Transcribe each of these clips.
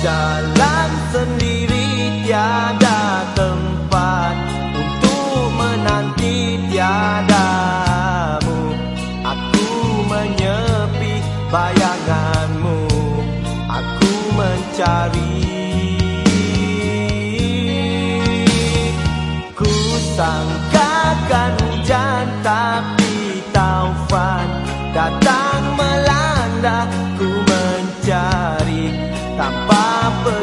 jalan sendiri tiada tempat untuk menanti tiadamu. Aku menyepi bayanganmu aku mencari. Ku sanggup apa-apa.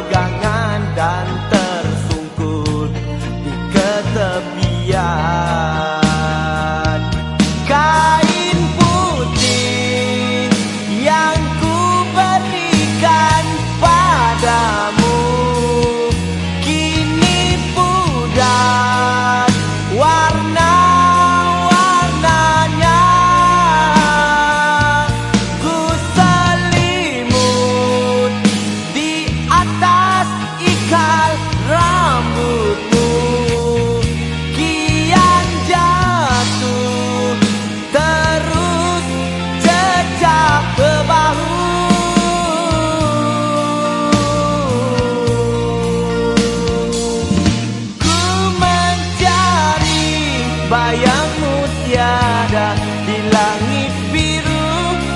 mutiara di langit biru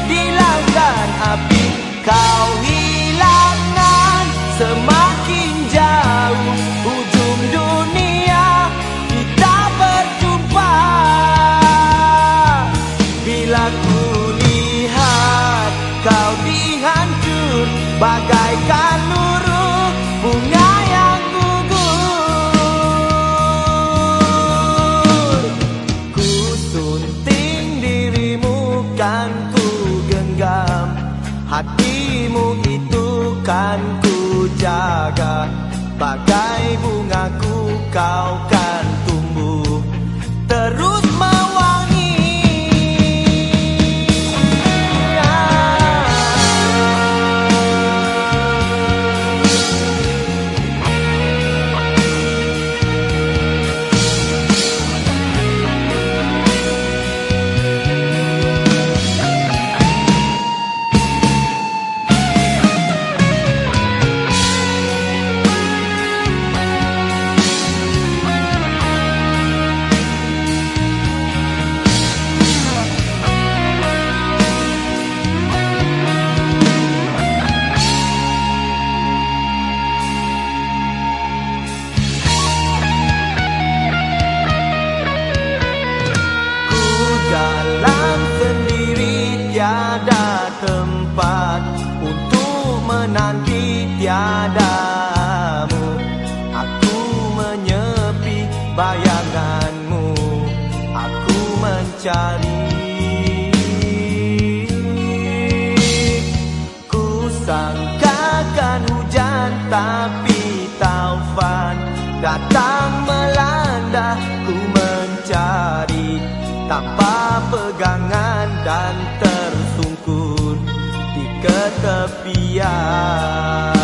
di langkan api. Kau hilangan semakin jauh ujung dunia kita berjumpa. Bila ku lihat kau dihancur bagaikan luruh bunga dirimu kan ku genggam. Hatimu itu kan ku jaga. Bagai bungaku kau kan tempat Untuk menanti tiadamu. Aku menyepi bayanganmu Aku mencari. Ku sangkakan hujan tapi taufan datang tepian.